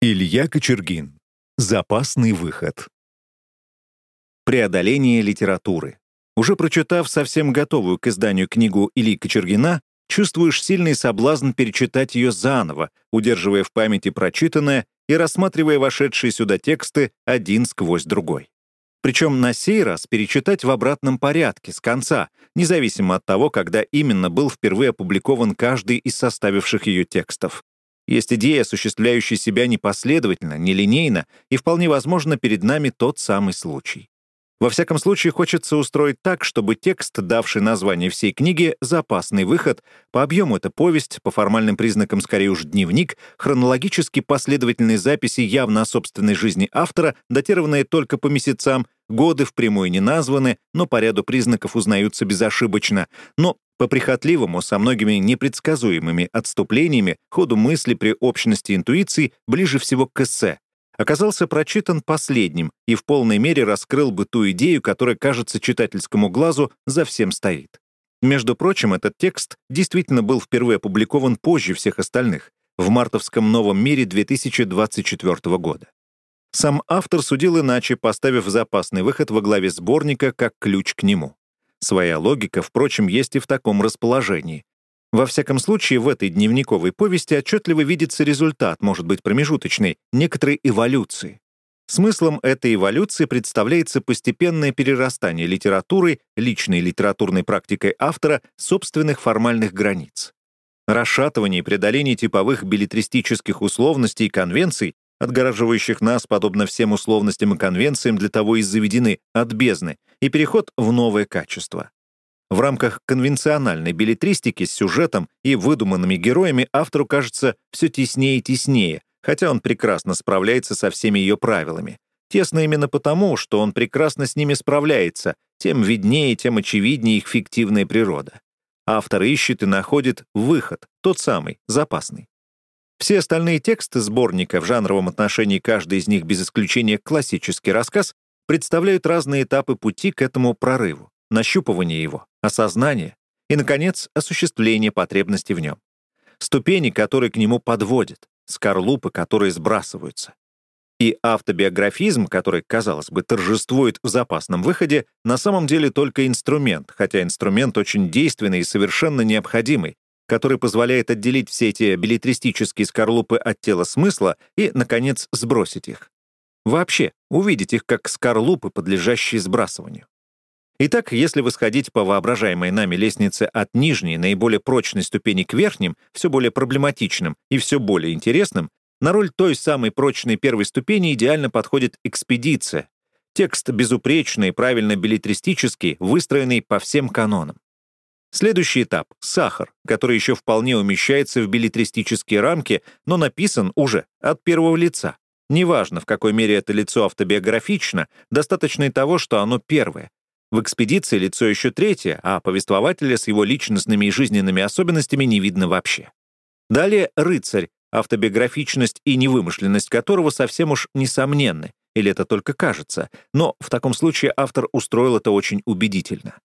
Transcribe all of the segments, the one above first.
Илья Кочергин. Запасный выход. Преодоление литературы. Уже прочитав совсем готовую к изданию книгу Ильи Кочергина, чувствуешь сильный соблазн перечитать ее заново, удерживая в памяти прочитанное и рассматривая вошедшие сюда тексты один сквозь другой. Причем на сей раз перечитать в обратном порядке, с конца, независимо от того, когда именно был впервые опубликован каждый из составивших ее текстов. Есть идея, осуществляющая себя непоследовательно, нелинейно, и вполне возможно перед нами тот самый случай. Во всяком случае, хочется устроить так, чтобы текст, давший название всей книге, «Запасный выход», по объему это повесть, по формальным признакам скорее уж дневник, хронологически последовательные записи явно о собственной жизни автора, датированные только по месяцам, годы впрямую не названы, но по ряду признаков узнаются безошибочно, но по прихотливому, со многими непредсказуемыми отступлениями, ходу мысли при общности интуиций ближе всего к эссе, оказался прочитан последним и в полной мере раскрыл бы ту идею, которая, кажется, читательскому глазу за всем стоит. Между прочим, этот текст действительно был впервые опубликован позже всех остальных, в мартовском «Новом мире» 2024 года. Сам автор судил иначе, поставив запасный выход во главе сборника как ключ к нему. Своя логика, впрочем, есть и в таком расположении. Во всяком случае, в этой дневниковой повести отчетливо видится результат, может быть промежуточный, некоторой эволюции. Смыслом этой эволюции представляется постепенное перерастание литературы, личной литературной практикой автора, собственных формальных границ. Расшатывание и преодоление типовых билетристических условностей и конвенций отгораживающих нас, подобно всем условностям и конвенциям, для того и заведены от бездны, и переход в новое качество. В рамках конвенциональной билетристики с сюжетом и выдуманными героями автору кажется все теснее и теснее, хотя он прекрасно справляется со всеми ее правилами. Тесно именно потому, что он прекрасно с ними справляется, тем виднее, тем очевиднее их фиктивная природа. Автор ищет и находит выход, тот самый, запасный. Все остальные тексты сборника в жанровом отношении каждый из них без исключения классический рассказ представляют разные этапы пути к этому прорыву, нащупывание его, осознание и, наконец, осуществление потребности в нем. Ступени, которые к нему подводят, скорлупы, которые сбрасываются. И автобиографизм, который, казалось бы, торжествует в запасном выходе, на самом деле только инструмент, хотя инструмент очень действенный и совершенно необходимый, который позволяет отделить все эти билетристические скорлупы от тела смысла и, наконец, сбросить их. Вообще, увидеть их как скорлупы, подлежащие сбрасыванию. Итак, если восходить по воображаемой нами лестнице от нижней, наиболее прочной ступени к верхним, все более проблематичным и все более интересным, на роль той самой прочной первой ступени идеально подходит экспедиция. Текст безупречный, правильно билетристический, выстроенный по всем канонам. Следующий этап — сахар, который еще вполне умещается в билетристические рамки, но написан уже от первого лица. Неважно, в какой мере это лицо автобиографично, достаточно и того, что оно первое. В экспедиции лицо еще третье, а повествователя с его личностными и жизненными особенностями не видно вообще. Далее рыцарь, автобиографичность и невымышленность которого совсем уж несомненны, или это только кажется, но в таком случае автор устроил это очень убедительно.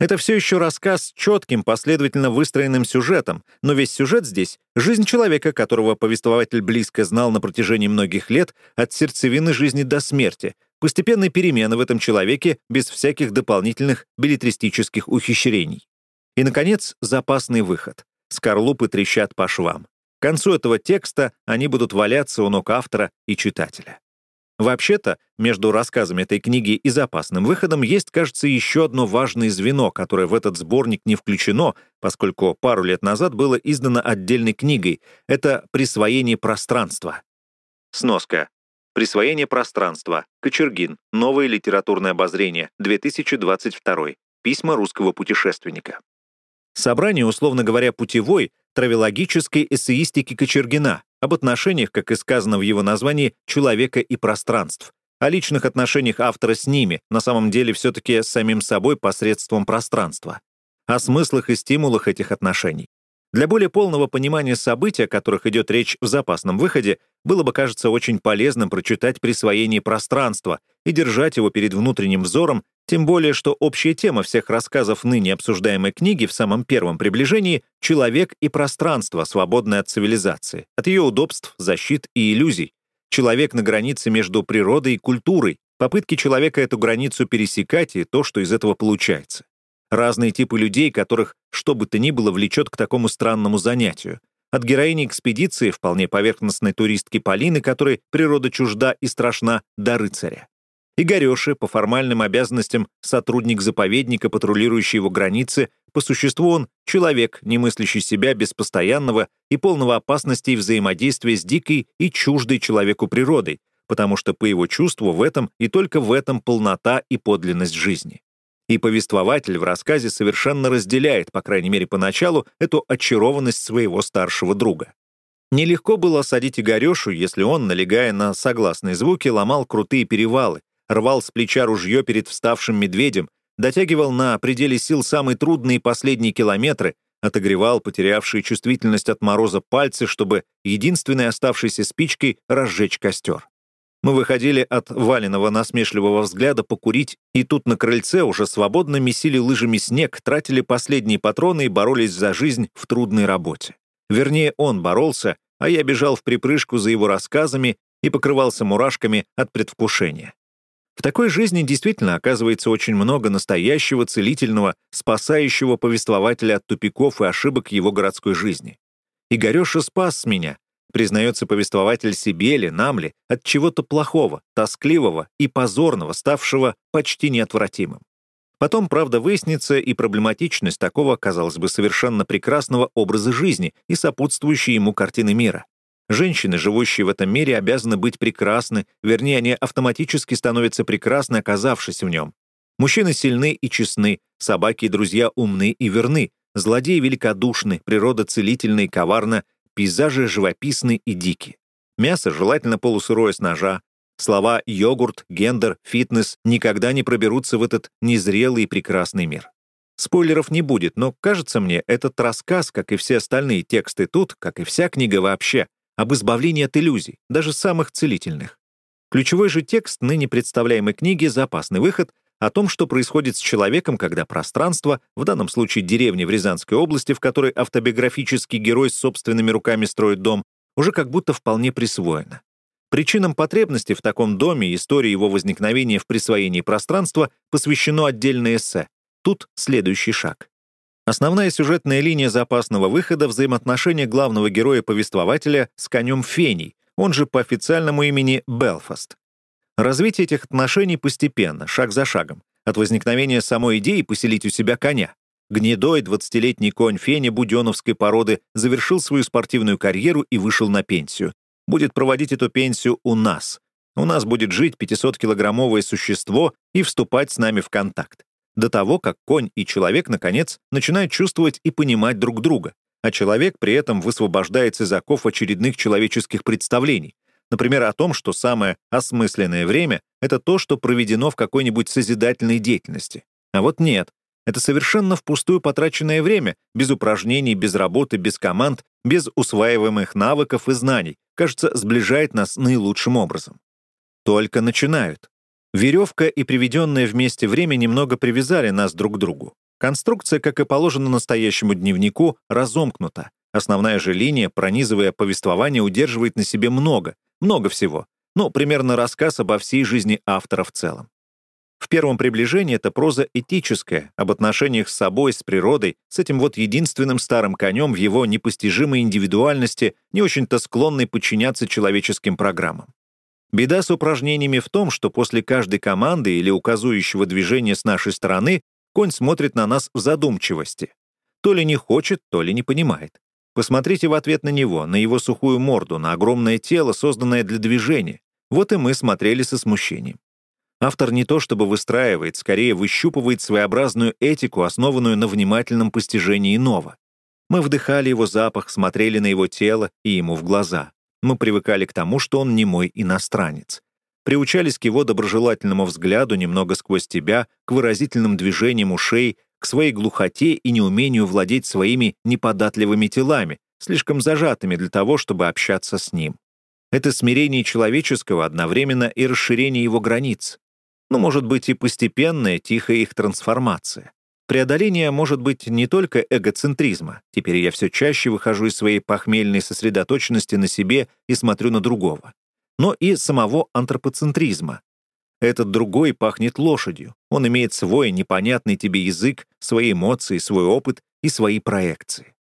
Это все еще рассказ с четким, последовательно выстроенным сюжетом, но весь сюжет здесь — жизнь человека, которого повествователь близко знал на протяжении многих лет, от сердцевины жизни до смерти, постепенной перемены в этом человеке без всяких дополнительных билетристических ухищрений. И, наконец, запасный выход. Скорлупы трещат по швам. К концу этого текста они будут валяться у ног автора и читателя. Вообще-то, между рассказами этой книги и запасным выходом есть, кажется, еще одно важное звено, которое в этот сборник не включено, поскольку пару лет назад было издано отдельной книгой. Это «Присвоение пространства». Сноска. «Присвоение пространства». Кочергин. Новое литературное обозрение. 2022. Письма русского путешественника. Собрание, условно говоря, путевой, травелогической эссеистики Кочергина, об отношениях, как и сказано в его названии, человека и пространств, о личных отношениях автора с ними, на самом деле все-таки с самим собой посредством пространства, о смыслах и стимулах этих отношений. Для более полного понимания событий, о которых идет речь в запасном выходе, было бы, кажется, очень полезным прочитать присвоение пространства и держать его перед внутренним взором, тем более, что общая тема всех рассказов ныне обсуждаемой книги в самом первом приближении — человек и пространство, свободное от цивилизации, от ее удобств, защит и иллюзий. Человек на границе между природой и культурой, попытки человека эту границу пересекать и то, что из этого получается. Разные типы людей, которых что бы то ни было влечет к такому странному занятию. От героини экспедиции, вполне поверхностной туристки Полины, которой природа чужда и страшна, до рыцаря. Игореши, по формальным обязанностям сотрудник заповедника, патрулирующий его границы, по существу он человек, не мыслящий себя без постоянного и полного опасностей взаимодействия с дикой и чуждой человеку природой, потому что по его чувству в этом и только в этом полнота и подлинность жизни. И повествователь в рассказе совершенно разделяет, по крайней мере поначалу, эту очарованность своего старшего друга. Нелегко было осадить Игорешу, если он, налегая на согласные звуки, ломал крутые перевалы, рвал с плеча ружье перед вставшим медведем, дотягивал на пределе сил самые трудные последние километры, отогревал потерявшие чувствительность от мороза пальцы, чтобы единственной оставшейся спичкой разжечь костер. Мы выходили от валенного насмешливого взгляда покурить, и тут на крыльце уже свободно месили лыжами снег, тратили последние патроны и боролись за жизнь в трудной работе. Вернее, он боролся, а я бежал в припрыжку за его рассказами и покрывался мурашками от предвкушения. В такой жизни действительно оказывается очень много настоящего, целительного, спасающего повествователя от тупиков и ошибок его городской жизни. Игореша спас меня, признается повествователь себе ли, нам ли, от чего-то плохого, тоскливого и позорного, ставшего почти неотвратимым. Потом, правда, выяснится и проблематичность такого, казалось бы, совершенно прекрасного образа жизни и сопутствующей ему картины мира. Женщины, живущие в этом мире, обязаны быть прекрасны, вернее, они автоматически становятся прекрасны, оказавшись в нем. Мужчины сильны и честны, собаки и друзья умны и верны, злодеи великодушны, природа целительна и коварна, пейзажи живописны и дики. Мясо желательно полусырое с ножа. Слова «йогурт», «гендер», «фитнес» никогда не проберутся в этот незрелый и прекрасный мир. Спойлеров не будет, но, кажется мне, этот рассказ, как и все остальные тексты тут, как и вся книга вообще, об избавлении от иллюзий, даже самых целительных. Ключевой же текст ныне представляемой книги «Запасный выход» о том, что происходит с человеком, когда пространство, в данном случае деревня в Рязанской области, в которой автобиографический герой с собственными руками строит дом, уже как будто вполне присвоено. Причинам потребности в таком доме и истории его возникновения в присвоении пространства посвящено отдельное эссе. Тут следующий шаг. Основная сюжетная линия запасного выхода — взаимоотношения главного героя-повествователя с конем Феней, он же по официальному имени Белфаст. Развитие этих отношений постепенно, шаг за шагом, от возникновения самой идеи поселить у себя коня. Гнедой 20-летний конь Феня буденовской породы завершил свою спортивную карьеру и вышел на пенсию. Будет проводить эту пенсию у нас. У нас будет жить 500-килограммовое существо и вступать с нами в контакт до того, как конь и человек, наконец, начинают чувствовать и понимать друг друга, а человек при этом высвобождается из оков очередных человеческих представлений, например, о том, что самое осмысленное время — это то, что проведено в какой-нибудь созидательной деятельности. А вот нет, это совершенно впустую потраченное время, без упражнений, без работы, без команд, без усваиваемых навыков и знаний, кажется, сближает нас наилучшим образом. Только начинают. Веревка и приведенное вместе время немного привязали нас друг к другу. Конструкция, как и положено настоящему дневнику, разомкнута. Основная же линия, пронизывая повествование, удерживает на себе много, много всего. Ну, примерно рассказ обо всей жизни автора в целом. В первом приближении это проза этическая, об отношениях с собой, с природой, с этим вот единственным старым конем в его непостижимой индивидуальности, не очень-то склонной подчиняться человеческим программам. Беда с упражнениями в том, что после каждой команды или указующего движения с нашей стороны конь смотрит на нас в задумчивости. То ли не хочет, то ли не понимает. Посмотрите в ответ на него, на его сухую морду, на огромное тело, созданное для движения. Вот и мы смотрели со смущением. Автор не то чтобы выстраивает, скорее выщупывает своеобразную этику, основанную на внимательном постижении иного. Мы вдыхали его запах, смотрели на его тело и ему в глаза. Мы привыкали к тому, что он не мой иностранец. Приучались к его доброжелательному взгляду немного сквозь тебя, к выразительным движениям ушей, к своей глухоте и неумению владеть своими неподатливыми телами, слишком зажатыми для того, чтобы общаться с ним. Это смирение человеческого одновременно и расширение его границ. Ну, может быть, и постепенная, тихая их трансформация. Преодоление может быть не только эгоцентризма. Теперь я все чаще выхожу из своей похмельной сосредоточенности на себе и смотрю на другого. но и самого антропоцентризма. Этот другой пахнет лошадью. Он имеет свой непонятный тебе язык, свои эмоции, свой опыт и свои проекции.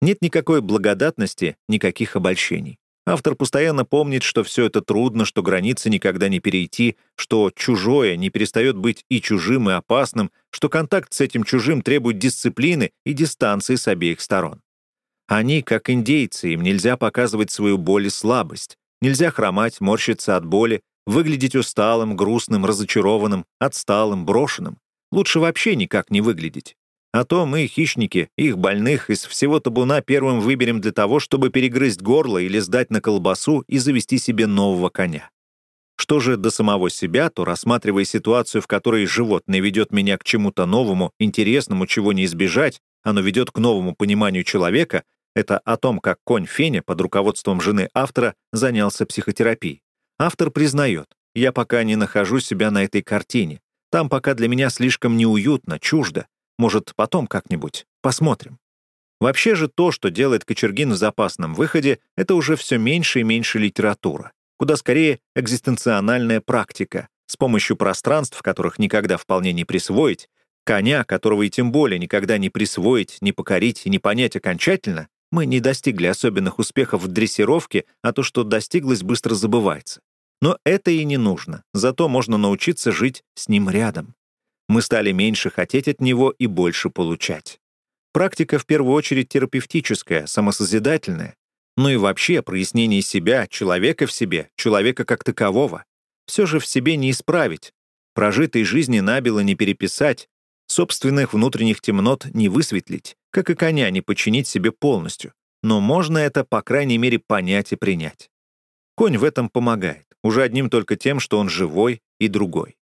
Нет никакой благодатности, никаких обольщений. Автор постоянно помнит, что все это трудно, что границы никогда не перейти, что чужое не перестает быть и чужим, и опасным, что контакт с этим чужим требует дисциплины и дистанции с обеих сторон. Они, как индейцы, им нельзя показывать свою боль и слабость, нельзя хромать, морщиться от боли, выглядеть усталым, грустным, разочарованным, отсталым, брошенным. Лучше вообще никак не выглядеть. А то мы, хищники, их больных из всего табуна первым выберем для того, чтобы перегрызть горло или сдать на колбасу и завести себе нового коня. Что же до самого себя, то, рассматривая ситуацию, в которой животное ведет меня к чему-то новому, интересному, чего не избежать, оно ведет к новому пониманию человека, это о том, как конь Феня под руководством жены автора занялся психотерапией. Автор признает, я пока не нахожу себя на этой картине. Там пока для меня слишком неуютно, чуждо. Может, потом как-нибудь. Посмотрим. Вообще же то, что делает Кочергин в запасном выходе, это уже все меньше и меньше литература. Куда скорее экзистенциональная практика, с помощью пространств, которых никогда вполне не присвоить, коня, которого и тем более никогда не присвоить, не покорить и не понять окончательно, мы не достигли особенных успехов в дрессировке, а то, что достиглось, быстро забывается. Но это и не нужно, зато можно научиться жить с ним рядом мы стали меньше хотеть от него и больше получать. Практика в первую очередь терапевтическая, самосозидательная, но и вообще прояснение себя, человека в себе, человека как такового. Все же в себе не исправить, прожитой жизни набело не переписать, собственных внутренних темнот не высветлить, как и коня не подчинить себе полностью. Но можно это, по крайней мере, понять и принять. Конь в этом помогает, уже одним только тем, что он живой и другой.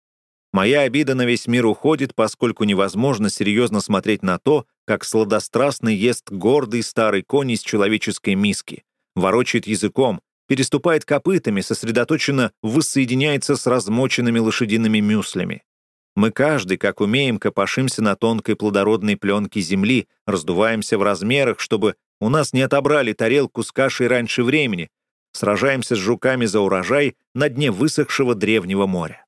Моя обида на весь мир уходит, поскольку невозможно серьезно смотреть на то, как сладострастно ест гордый старый конь из человеческой миски, ворочает языком, переступает копытами, сосредоточенно воссоединяется с размоченными лошадиными мюслями. Мы каждый, как умеем, копошимся на тонкой плодородной пленке земли, раздуваемся в размерах, чтобы у нас не отобрали тарелку с кашей раньше времени, сражаемся с жуками за урожай на дне высохшего древнего моря.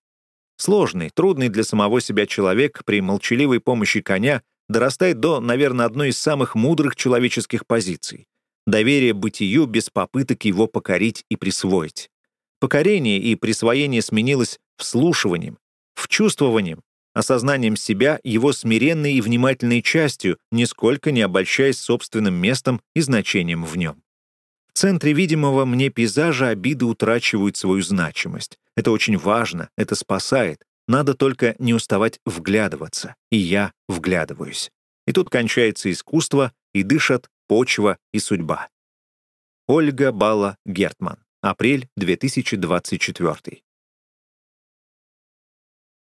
Сложный, трудный для самого себя человек при молчаливой помощи коня дорастает до, наверное, одной из самых мудрых человеческих позиций — доверие бытию без попыток его покорить и присвоить. Покорение и присвоение сменилось вслушиванием, вчувствованием, осознанием себя его смиренной и внимательной частью, нисколько не обольщаясь собственным местом и значением в нем. В центре видимого мне пейзажа обиды утрачивают свою значимость. Это очень важно, это спасает. Надо только не уставать вглядываться. И я вглядываюсь. И тут кончается искусство, и дышат почва и судьба. Ольга Бала Гертман. Апрель 2024.